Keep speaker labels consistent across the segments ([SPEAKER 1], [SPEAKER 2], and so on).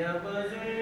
[SPEAKER 1] جب زلف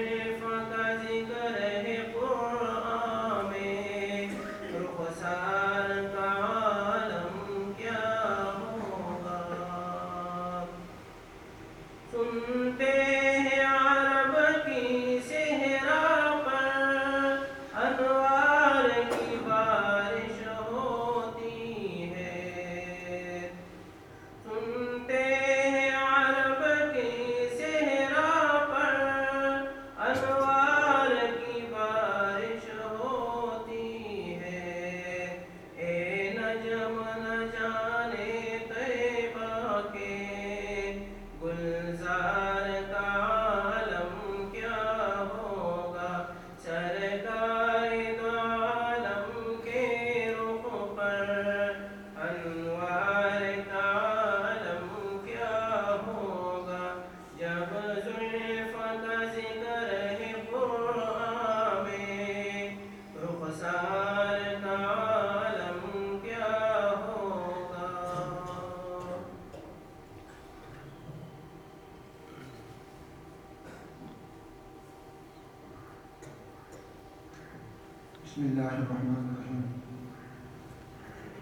[SPEAKER 2] بسم اللہ الرحمن الرحیم۔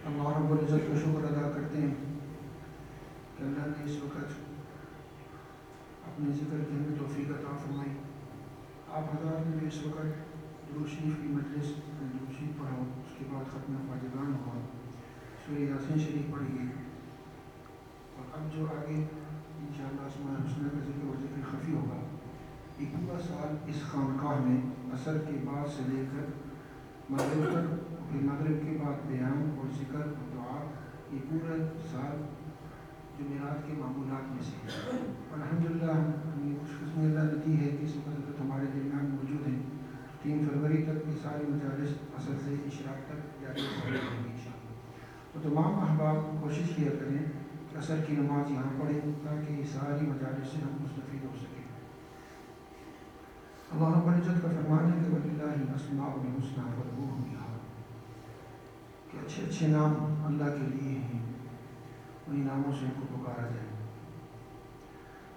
[SPEAKER 2] اللہ رب العزت کا شکر ادا کرتے ہیں کہ اللہ نے اس وقت اپنے ذکر کی ہمیں توفیق عطا فرمائی۔ آپ حضرات نے اس وقت درود شریف کی مجلس میں شریف پڑھا اس کے بعد ختم خواجگان ہوا۔ سورہ یاسین شریف پڑھی گئی اور اب جو آگے انشاءاللہ اسماء الحسنہ کا ذکر اور ذکر خفی ہوگا۔ یہ پورا سال اس خانقاہ میں اثر کے بعد سے لے کر مغرب تک مغرب کے بعد بیان اور ذکر اور دعا یہ پورا سال جمعرات کے معمولات میں سے ہے۔ اور الحمدللہ ہمیں خوش قسمی اللہ نے دی ہے کہ اس وقت ہمارے درمیان موجود ہیں۔ تین فروری تک یہ ساری مجالس اثر سے اشراق تک جاری رہیں گی انشاءاللہ۔ تو تمام احباب کوشش کیا کریں کہ اثر کی نماز یہاں پڑھیں تاکہ یہ ساری مجالس سے ہم مستفید ہو سکیں۔ اللہ رب العزت کا فرمان ہے کہ وَلِلَّهِ الْأَسْمَاءُ الْحُسْنَى فَادْعُوهُ بِهَا. کہ اچھے اچھے نام اللہ کے لیے ہیں، انہی ناموں سے ان کو پکارا جائے۔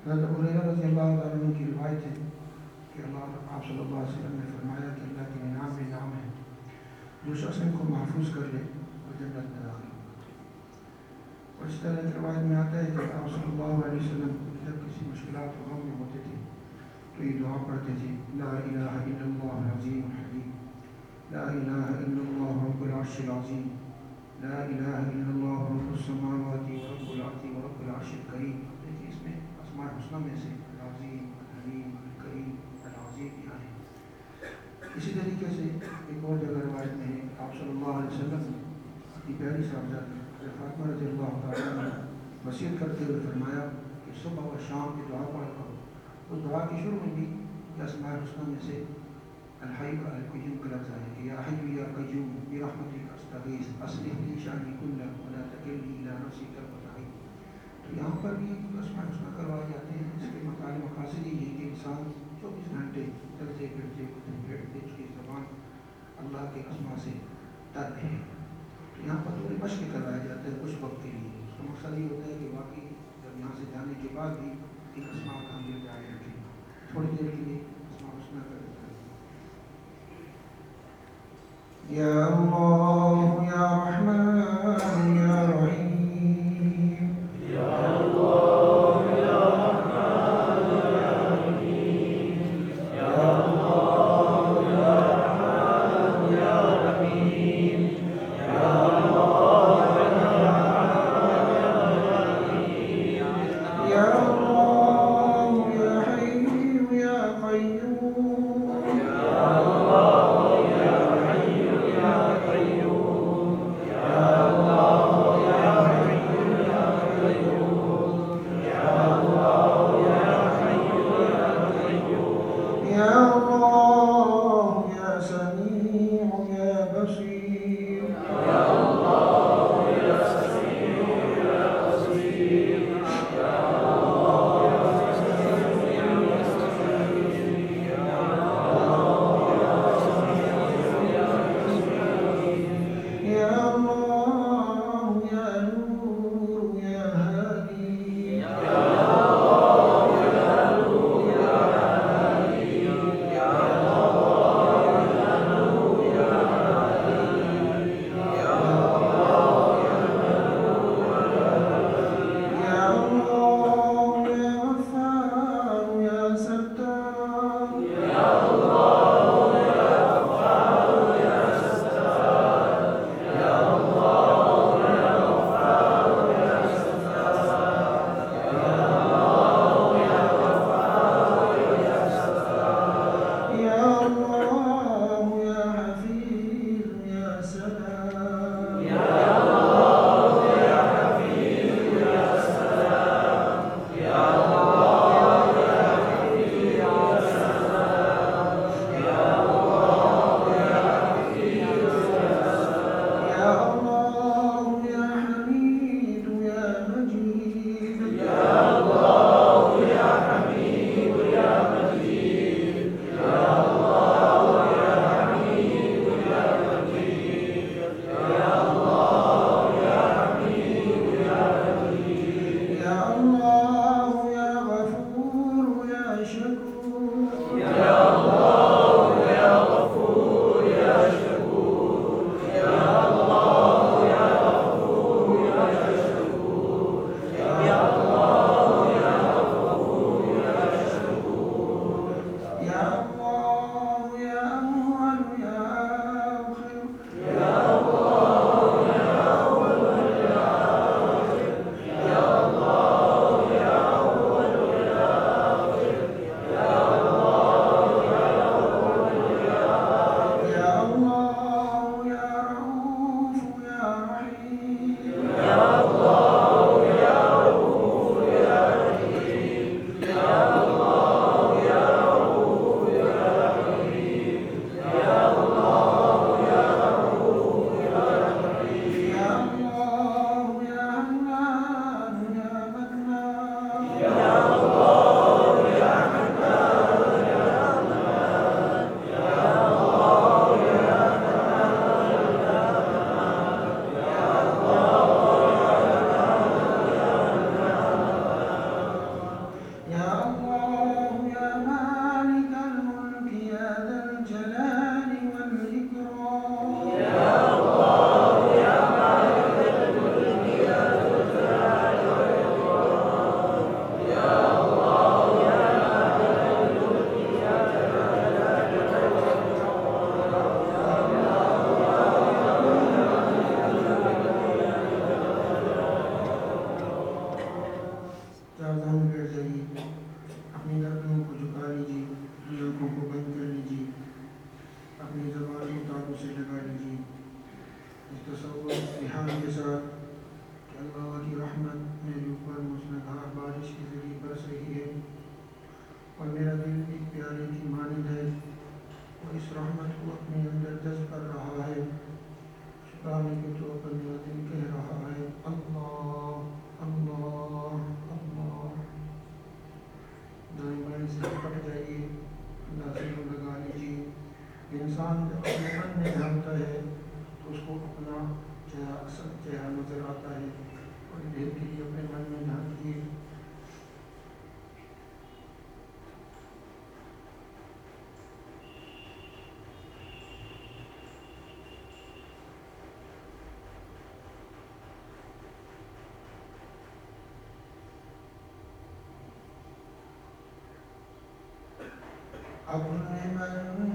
[SPEAKER 2] حضرت ابو رضی اللہ عنہ کی روایت ہے کہ اللہ آپ صلی اللہ علیہ وسلم نے فرمایا کہ اللہ کے نام میں نام ہے، جو شخص ان کو محفوظ کر لے وہ جنت میں داخل اور اس طرح ایک روایت میں آتا ہے کہ آپ صلی اللہ علیہ وسلم جب کسی مشکلات غم میں ہوتے تھے تو یہ دعا پڑھتے تھے لا الہ الا اللہ العظیم الحلیم لا الہ الا اللہ رب العرش العظیم۔ لا الہ الا اللہ رب السماوات ورب العرض ورب العرش الکریم دیکھیں اس میں اسماء الحسنہ میں سے العظیم الحلیم الکریم العظیم یہاں ہے اسی طریقے سے ایک اور جگہ روایت میں ہے۔ آپ صلی اللہ علیہ وسلم کی پیاری صاحبزادی فاطمہ رضی اللہ تعالیٰ نے وصیت کرتے ہوئے فرمایا کہ صبح و شام کی دعا پڑھ دعا کی شروع میں بھی کہ اسماء الحسنہ میں سے الحی و القیوم کا لفظ ہے کہ یا حی یا قیوم برحمتک استغیث، اصلح لی شانی کلہ ولا تکلنی الی نفسی طرفت عین تو یہاں پر بھی اسماء الحسنہ کروائے جاتے ہیں، اس کے مقال مقاصد یہ ہے کہ انسان چوبیس گھنٹے چلتے پھرتے اٹھتے بیٹھتے، اس کی زبان اللہ کے اسماء سے تر ہے۔ تو یہاں پر تھوڑی مشق کروایا جاتا ہے کچھ وقت کے لیے، اس کا مقصد یہ ہوتا ہے کہ واقعی جب یہاں سے جانے کے بعد بھی ایک اسماء کا ہم لے جائے رکھیں تھوڑی دیر کے لیے اسماء الحسنہ اللہ کی رحمت میرے اوپر موسلدھار بارش کی ذریعے برس رہی ہے اور میرا دل ایک پیالے کی مانند ہے اور اس رحمت کو اپنے اندر جذب کر رہا ہے۔ شکرانے کے طور پر میرا دل کہہ رہا ہے۔ اللہ اللہ اللہ۔ دائیں بائیں سے پٹ جائیے۔ لازم لگا لیجیے۔ انسان جب اپنے من میں جانتا ہے تو اس کو اپنا چہرہ اکثر چہرہ نظر آتا ہے اور اپنے من میں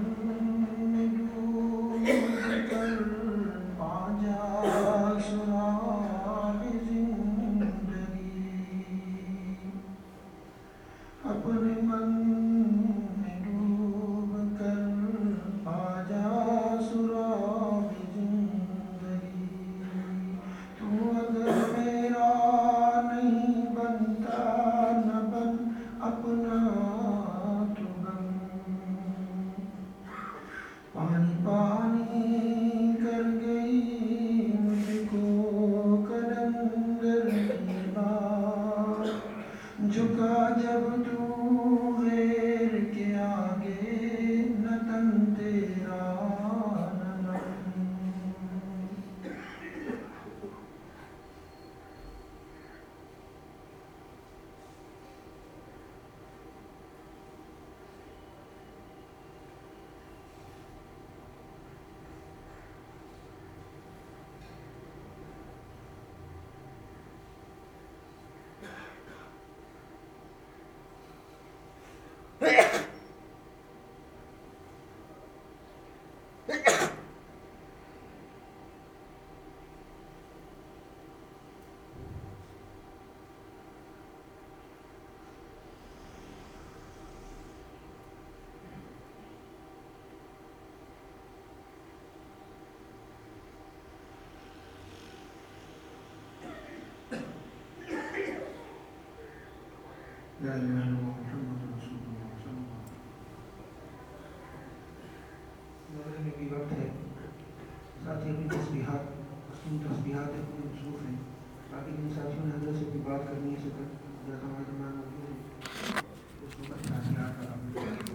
[SPEAKER 2] لا إله